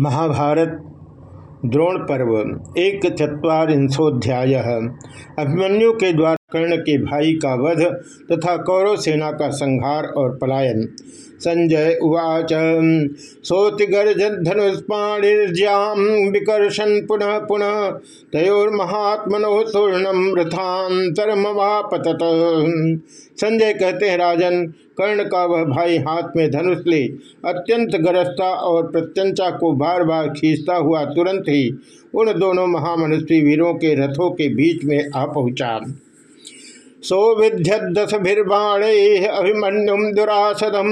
महाभारत द्रोण पर्व एक चुरीशोध्याय अभिमन्यु के द्वारा कर्ण के भाई का वध तथा कौरव सेना का संहार और पलायन। संजय उवाच सोतिगर्जधनुष्पाणिर्ज्याम विकर्षण पुनः पुनः तयोर्महात्मनो तूर्णम रथांतरमवापतत संजय कहते हैं, राजन, कर्ण का वह भाई हाथ में धनुष ले, अत्यंत गरजता और प्रत्यंचा को बार बार खींचता हुआ तुरंत ही उन दोनों महामनुष्य वीरों के रथों के बीच में आ पहुँचा। सौविध्यदशभिर्बाणे अभिमन्युम दुरासदम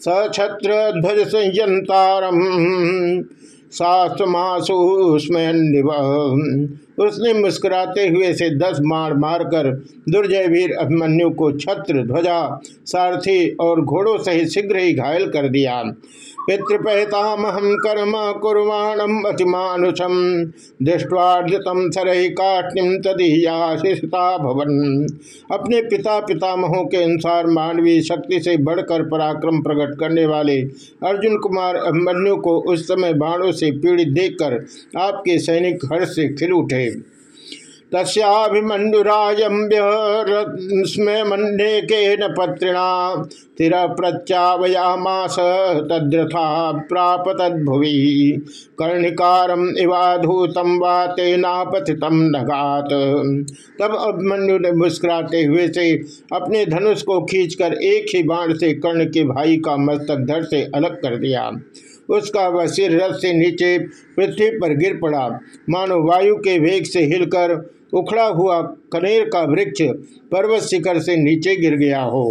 सछत्र ध्वज संयंतारम उसने मुस्कुराते हुए से दस मार मारकर दुर्जय वीर अभिमन्यु को छत्र ध्वजा सारथी और घोड़ों सहित शीघ्र ही घायल कर दिया। पितृपहतामहम कर्म कुर्वाणम अतिमानुषम दृष्टवार्जतम सरही काठिम तदीयाशिषता भवन। अपने पिता पितामहों के अनुसार मानवीय शक्ति से बढ़कर पराक्रम प्रकट करने वाले अर्जुन कुमार अभिमन्यु को उस समय बाणों से पीड़ित देखकर आपके सैनिक हर्ष से खिल उठे। तस्याभिमन्युराजम्य के न पत्रिणा स्थिर प्रत्यावयामास तद्रथा प्राप तद्भुवि कर्णिकारम इवाधूतम वा तेनापथितम नगात। तब अभिमन्यु ने मुस्कुराते हुए से अपने धनुष को खींचकर एक ही बाण से कर्ण के भाई का मस्तक धड़ से अलग कर दिया। उसका वह सिर रथ से नीचे पृथ्वी पर गिर पड़ा। मानो वायु के वेग से हिलकर उखड़ा हुआ कनेर का वृक्ष पर्वत शिखर से नीचे गिर गया हो।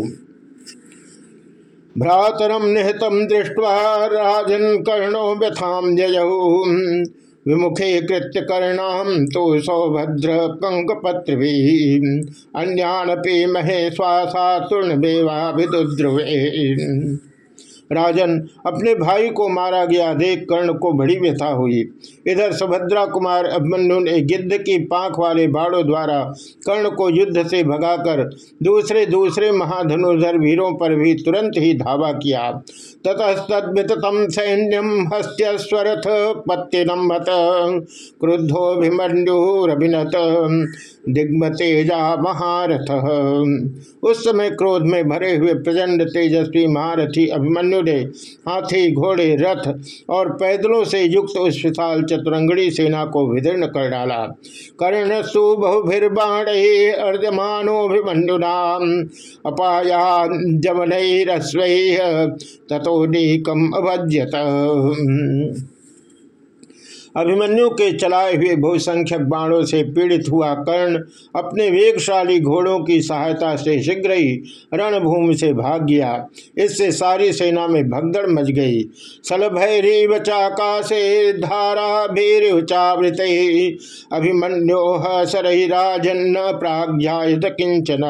भ्रातरम निहतम दृष्टवा राजन कर्णो व्यथाम जयऊ विमुखे कृत्य कर्णाम तो सौभद्र कंकपत्र भी अन्यानपि महे श्वासा तूर्ण बेवा विदुद्रुवे राजन अपने भाई को मारा गया देख कर्ण को बड़ी व्यथा हुई। इधर सुभद्रा कुमार अभिमन्यु ने गिद्ध की पांख वाले बाड़ों द्वारा कर्ण को युद्ध से भगाकर दूसरे दूसरे महाधनुधर वीरों पर भी तुरंत ही धावा किया। ततस्तम सैन्यम हस्त्यस्वरथ पत्तिनमत। क्रुद्धोभिमन्युरभिनत दिग्मतेजा महारथ। उस समय क्रोध में भरे हुए प्रचंड तेजस्वी महारथी अभिमन्यु ने हाथी, घोड़े, रथ और पैदलों से युक्त उस विशाल चतुरंगड़ी सेना को विदीर्ण कर डाला। कर्ण सुबहुभिर्बाण अर्धमानोभिमंडुना अपाया जमनई जमन तथो नीकम अभज्यत। अभिमन्यु के चलाए हुए बहुसंख्यक बाणों से पीड़ित हुआ कर्ण अपने वेगशाली घोड़ों की सहायता से शीघ्र ही रणभूमि से भाग गया। इससे सारी सेना में भगदड़ मच गई। सलभैरी बचाकाशे धारा भीरुचावृत अभिमन्यो सरही राजन प्राज्ञात किंचन।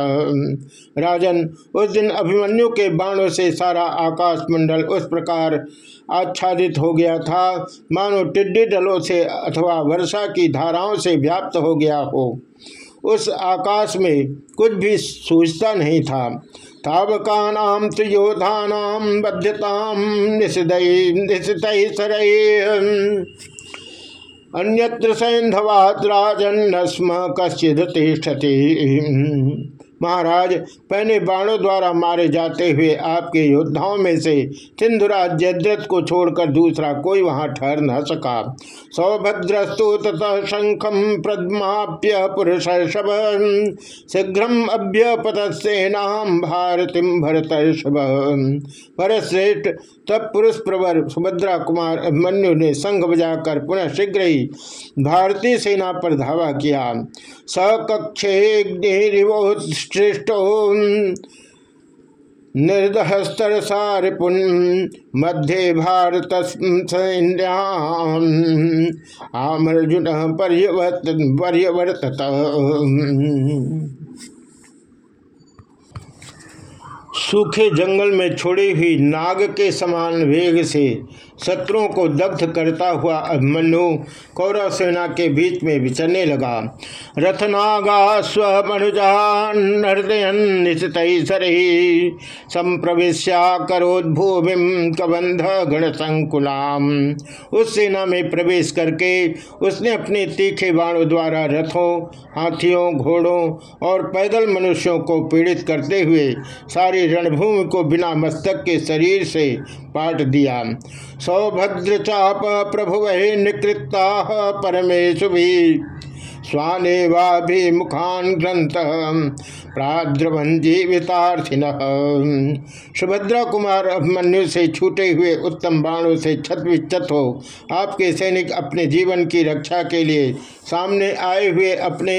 राजन, उस दिन अभिमन्यु के बाणों से सारा आकाश मंडल उस प्रकार आच्छादित हो गया था। मानो टिड्डी दलों से अथवा वर्षा की धाराओं से व्याप्त हो गया हो। उस आकाश में कुछ भी सूझता नहीं था। तावका नाम त्रियोधानाम बध्यताम अन्यत्र राजन स्म कश्चित तिष्ठति। महाराज पहले बाणों द्वारा मारे जाते हुए आपके योद्धाओं में से सिंधुराज जयद्रथ को छोड़कर दूसरा कोई वहाँ ठहर न सका। सौभद्रस्तु तथा शंखम प्रदमाप्य पुरुष शीघ्रम अभ्यपतसेनाम भारतीम भरतर्षभ। भरतश्रेष्ठ तब पुरुष प्रवर सुभद्रा कुमार अभिमन्यु ने संघ बजाकर पुनः शीघ्र ही भारतीय सेना पर धावा किया। सकक्षे श्रेष्ठो निर्दहस्तरसारिपुन मध्य भारत आमर्जुन पर्यवर्त पर्यवर्तत। सूखे जंगल में छोड़ी हुई नाग के समान वेग से शत्रुओं को दग्ध करता हुआ अभिमन्यु कौरव सेना के बीच में विचरने लगा। रथनागा स्वमनुजान संप्रवेश्या करोद्भूमि कबंध गण संकुलाम उस सेना में प्रवेश करके उसने अपने तीखे बाणों द्वारा रथों, हाथियों, घोड़ों और पैदल मनुष्यों को पीड़ित करते हुए सारी रणभूमि को बिना मस्तक के शरीर से पाट दिया। सौभद्र चाप प्रभु वही निकृता परमेशु भी। स्वानेवाभिमुखान ग्रंथ प्राद्रवन जीवितार्थिन। सुभद्रा कुमार अभिमन्यु से छूटे हुए उत्तम बाणों से छत विचत हो आपके सैनिक अपने जीवन की रक्षा के लिए सामने आए हुए अपने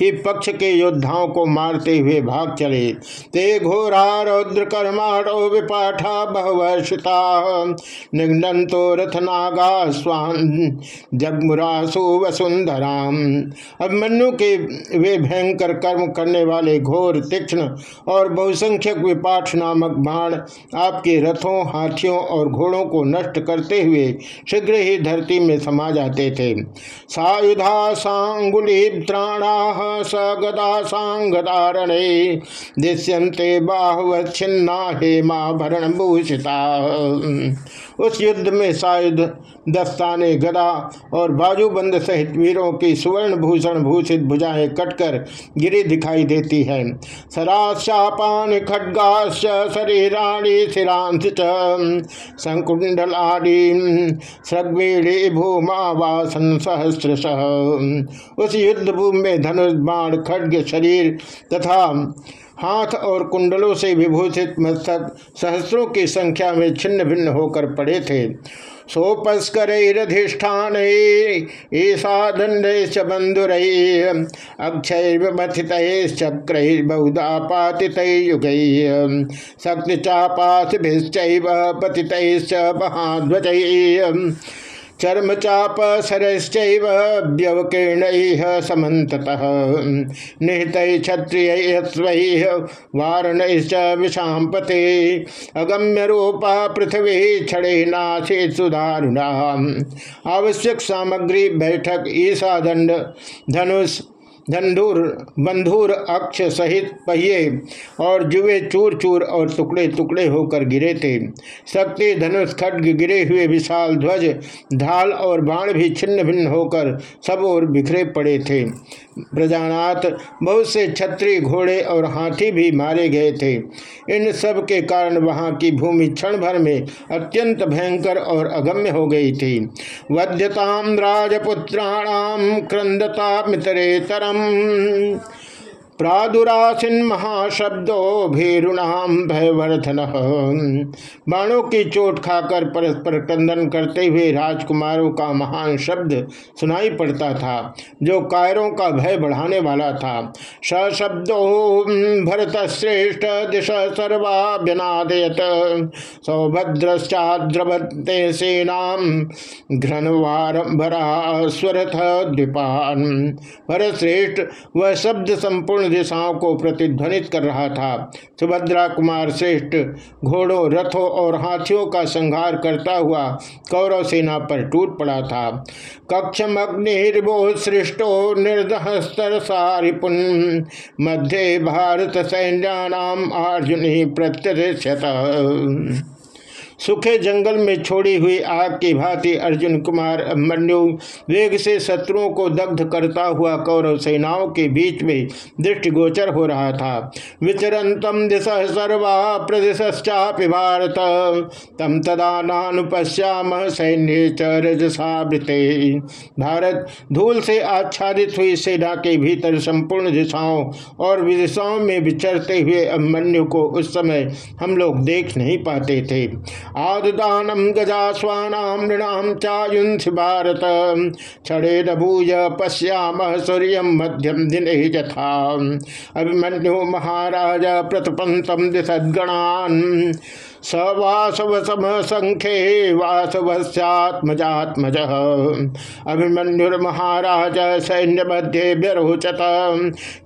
ही पक्ष के योद्धाओं को मारते हुए भाग चले। ते घोरा रौद्र कर्माणो विपाठा बहुवर्षिता। निघ्नतो रथनागा स्वान जगमुरासु वसुंधराम। अभिमन्यु के वे भयंकर कर्म करने वाले घोर, तीक्ष्ण और बहुसंख्यक विपाठ नामक बाण आपके रथों, हाथियों और घोड़ों को नष्ट करते हुए शीघ्र ही धरती में समा जाते थे। सायुधा सांगुलीत्राणा स गदा सांगदारणे दृश्यंते बाहुवच्छिन्ना हेमा भरण भूषिता। उस युद्ध में सायुध, दस्ताने, गदा और बाजूबंद सहित वीरों की सुवर्ण भूषण भूषित भुजाएँ कटकर गिरी दिखाई देती है। सराशापान खड्गाश शरीराणी शिरांश संकुंडलाड़ी सृगवेणी भूमा वासन सहस्र उस युद्ध भूमि में धनुष, बाण, खड्ग, शरीर तथा हाथ और कुंडलों से विभूषित मस्तक सहस्रों की संख्या में छिन्न भिन्न होकर पड़े थे। सोपस्करधिष्ठान ईशा दंड बंधुर अक्षय मथित चक्र बहुधा पाति युग शक्ति चापास पति महाध्वज। चर्म चाप सरश्चैव व्यवकीर्ण समत निहित क्षत्रिय वारण विषापते अगम्य रूपा पृथ्वी क्षणे नाशे सुधारुणा आवश्यक सामग्री बैठक ईसा दंड। धनुष धंधुर, बंधुर अक्ष सहित पहिए और जुए चूर चूर और टुकड़े टुकड़े होकर गिरे थे। शक्ति धनुष खड्ग गिरे हुए विशाल ध्वज, ढाल और बाण भी छिन्न भिन्न होकर सब और बिखरे पड़े थे। प्रजानाथ, बहुत से छत्री, घोड़े और हाथी भी मारे गए थे। इन सब के कारण वहाँ की भूमि क्षण भर में अत्यंत भयंकर और अगम्य हो गई थी। वध्यताम राजपुत्राणाम क्रंदता मितरे ஞானம் प्रादुरासिन महाशब्दो भीरुणाम भयवर्धन। बाणों की चोट खाकर परस्पर क्रंदन करते हुए राजकुमारों का महान शब्द सुनाई पड़ता था, जो कायरों का भय बढ़ाने वाला था। सशब्दो भरत श्रेष्ठ दिशा सर्वाभ्यनादयत। सौभद्रश्चाद्रवते सेनाम घ्रनवारंभरा स्वरथ द्विपान। भरत श्रेष्ठ वह शब्द संपूर्ण दिशाओं को प्रतिध्वनित कर रहा था। सुभद्रा कुमार श्रेष्ठ घोड़ों, रथों और हाथियों का संहार करता हुआ कौरव सेना पर टूट पड़ा था। कक्षम अग्निर्भो सृष्टो निर्दहस्तर सारिपुन। मध्य भारत सैन्यानाम अर्जुन प्रत्यक्षत सुखे जंगल में छोड़ी हुई आग की भांति अर्जुन कुमार अभिमन्यु वेग से शत्रुओं को दग्ध करता हुआ कौरव सेनाओं के बीच में दृष्टिगोचर हो रहा था। विचरंतम दिश सर्वा प्रदेशश्चापि भारत। तम तदा नानुपश्याम सैन्य चरजसावृते भारत धूल से आच्छादित हुई सेना के भीतर संपूर्ण दिशाओं और विदिशाओं में विचरते हुए अभिमन्यु को उस समय हम लोग देख नहीं पाते थे। आददानम गजास्वानाम नृणाम भारत। क्षणे नभूय पश्याम सूर्य मध्यम दिन यथा। अभिमन्यु महाराज प्रतपंतम दिशदगणान स वासव सम अभिमन्युर्महाराज सैन्य मध्य व्यरोचत।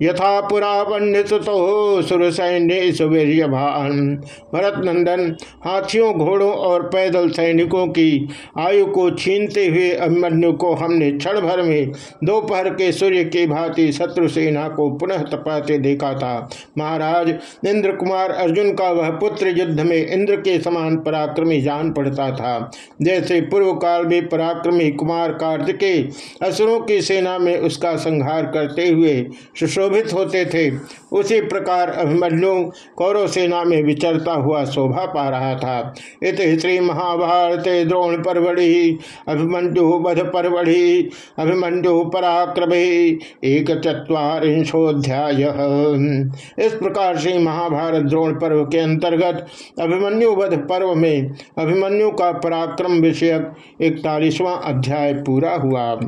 यथा पुरा वन्यसुतो सुर सैन्य सुवीर्यभान भरत नंदन हाथियों, घोड़ों और पैदल सैनिकों की आयु को छीनते हुए अभिमन्यु को हमने क्षण भर में दोपहर के सूर्य की भांति शत्रु सेना को पुनः तपाते देखा था। महाराज इंद्र कुमार अर्जुन का वह पुत्र युद्ध में के समान पराक्रमी जान पड़ता था। जैसे पूर्व काल में पराक्रमी कुमार कार्तिके असुरों की सेना में उसका संहार करते हुए सुशोभित होते थे, उसी प्रकार अभिमन्यु कौरव सेना में विचरता हुआ शोभा पा रहा था। इत श्री महाभारत द्रोण परवड़ी, अभिमन्यु बध परवड़ी, अभिमन्यु पराक्रमे एक चुरीशोध्याय इस प्रकार से महाभारत द्रोण पर्व के अंतर्गत अभिमन्यु वध पर्व में अभिमन्यु का पराक्रम विषयक इकतालीसवां अध्याय पूरा हुआ।